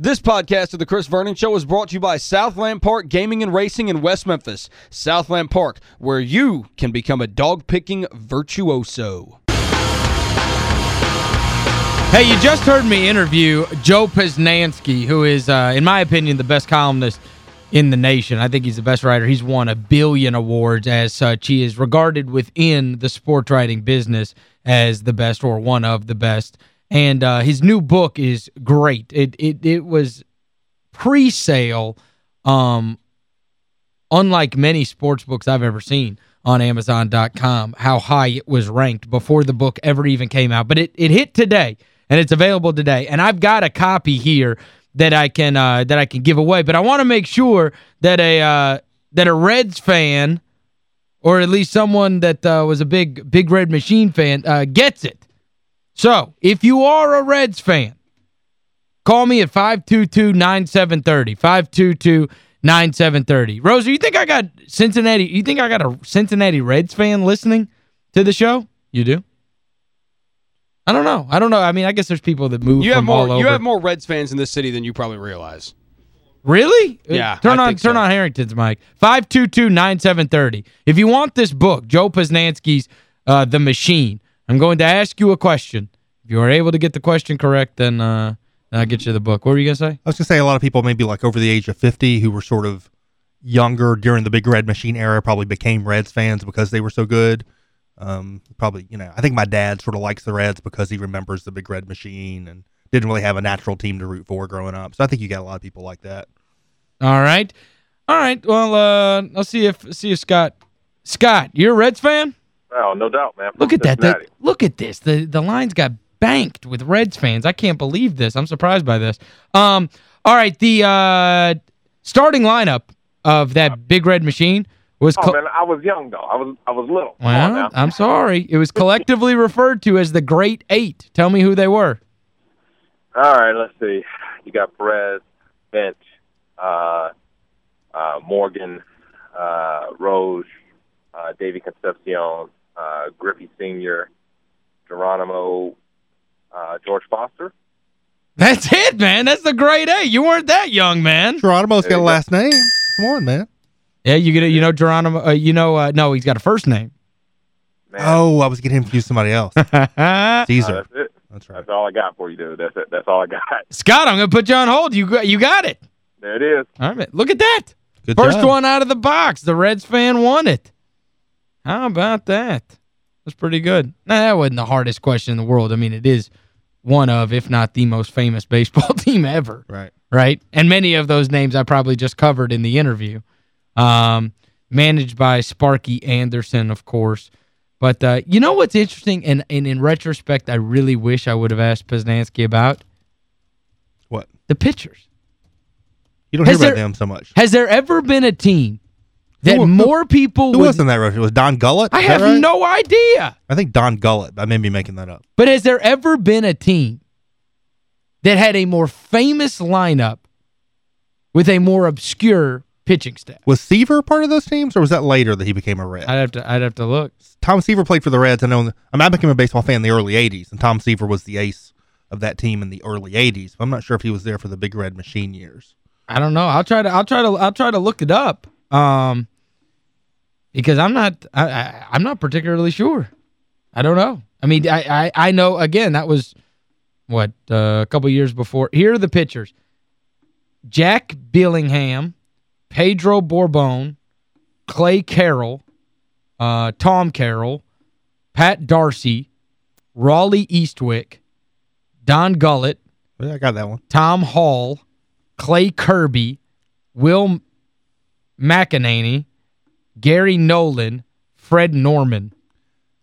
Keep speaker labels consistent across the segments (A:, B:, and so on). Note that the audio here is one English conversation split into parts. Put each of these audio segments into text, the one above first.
A: This podcast of the Chris Vernon Show is brought to you by Southland Park Gaming and Racing in West Memphis. Southland Park, where you can become a dog-picking virtuoso.
B: Hey, you just heard me interview Joe Posnanski, who is, uh, in my opinion, the best columnist in the nation. I think he's the best writer. He's won a billion awards as such. He is regarded within the sports writing business as the best or one of the best. And uh, his new book is great. It it it was pre-sale um unlike many sports books I've ever seen on Amazon.com, how high it was ranked before the book ever even came out. But it, it hit today, and it's available today. And I've got a copy here that I can uh, that I can give away. But I want to make sure that a uh, that a Reds fan, or at least someone that uh, was a big big Red Machine fan, uh, gets it. So, if you are a Reds fan, call me at 522-9730. 522-9730. Rosa, you think I got Cincinnati, you think I got a Cincinnati Reds fan listening to the show? You do? I don't know. I don't know. I mean, I guess there's people that move
A: you have more,
B: all over.
A: You have more Reds fans in this city than you probably realize.
B: Really?
A: Yeah,
B: Uh, Turn
A: I
B: on turn
A: so.
B: on Harrington's mic. 522-9730. If you want this book, Joe Posnanski's uh, The Machine, I'm going to ask you a question. If you are able to get the question correct, then uh, then I'll get you the book. What were you going to say?
C: I was going to say a lot of people maybe like over the age of 50 who were sort of younger during the Big Red Machine era probably became Reds fans because they were so good. Um, probably, you know, I think my dad sort of likes the Reds because he remembers the Big Red Machine and didn't really have a natural team to root for growing up. So I think you got a lot of people like that.
B: All right. All right. Well, uh, I'll see if see if Scott Scott, you're a Reds fan?
D: Oh, no doubt, man.
B: Look at that. The, look at this. The the lines got banked with Reds fans. I can't believe this. I'm surprised by this. Um all right, the uh starting lineup of that Big Red Machine was
D: Oh man, I was young though. I was I was little.
B: Well. I'm sorry. It was collectively referred to as the Great Eight. Tell me who they were.
D: All right, let's see. You got Perez, Bench, uh, uh, Morgan, uh, Rose, uh, Davy Concepcion, uh, Griffey Senior, Geronimo, uh, George Foster.
B: That's it, man. That's the Great A. You weren't that young, man.
C: Geronimo's got a last name. Come on, man.
B: Yeah, you get it. You know Geronimo, uh, you know uh, no, he's got a first name.
D: Man,
C: Oh, I was getting him confused with somebody else.
D: uh,
C: Cesar.
D: that's it.
C: That's right.
D: That's all I got for you, dude. That's it. That's all I got.
B: Scott, I'm going to put you on hold. You got, you got it.
D: There it is.
B: All right, look at that.
C: Good
B: First
C: job.
B: one out of the box. The Reds fan won it. How about that? That's pretty good. Nah, that wasn't the hardest question in the world. I mean, it is one of, if not the most famous baseball team ever.
C: Right.
B: right? And many of those names I probably just covered in the interview. Um, managed by Sparky Anderson, of course. But uh, you know what's interesting, and, and in retrospect, I really wish I would have asked Posnanski about?
C: What?
B: The pitchers.
C: You don't hear about
B: there-
C: them so much.
B: Has there ever been a team that
C: Who-
B: more people
C: Who
B: would...
C: was in that rush? It was Don Gullett?
B: I have
C: right?
B: no idea.
C: I think Don Gullett. I may be making that up.
B: But has there ever been a team that had a more famous lineup with a more obscure pitching staff?
C: Was Seaver part of those teams, or was that later that he became a Red?
B: I'd have to I'd have to look.
C: Tom Seaver played for the Reds. I know. I mean, I became a baseball fan in the early '80s, and Tom Seaver was the ace of that team in the early '80s. I'm not sure if he was there for the Big Red Machine years.
B: I don't know. I'll try to I'll try to I'll try to look it up. Um because I'm not I, I I'm not particularly sure. I don't know. I mean, I I, I know again that was what uh, a couple years before. Here are the pitchers. Jack Billingham, Pedro Borbon, Clay Carroll, uh, Tom Carroll, Pat Darcy, Rawly Eastwick, Don Gullett,
C: Yeah, I got that one.
B: Tom Hall, Clay Kirby, Will McEnaney, Gary Nolan, Fred Norman.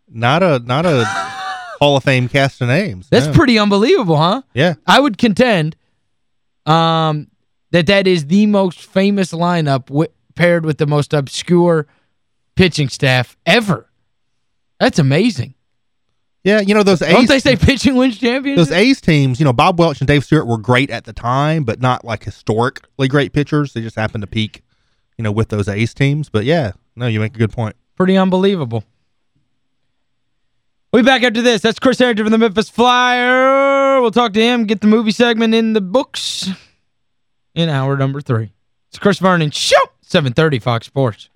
C: Not a not a Hall of Fame cast of names.
B: That's
C: no.
B: pretty unbelievable, huh?
C: Yeah.
B: I would contend um, that that is the most famous lineup wi paired with the most obscure pitching staff ever. That's amazing.
C: Yeah, you know those
B: Don't
C: A's
B: they say pitching wins championships?
C: those A's teams, you know, Bob Welch and Dave Stewart were great at the time, but not like historically great pitchers. They just happened to peak, you know, with those ace teams. But yeah, no, you make a good point.
B: Pretty unbelievable. We'll be back after this. That's Chris Harrington from the Memphis Flyer. We'll talk to him, get the movie segment in the books. in hour number three. It's Chris Vernon Show, 730 Fox Sports.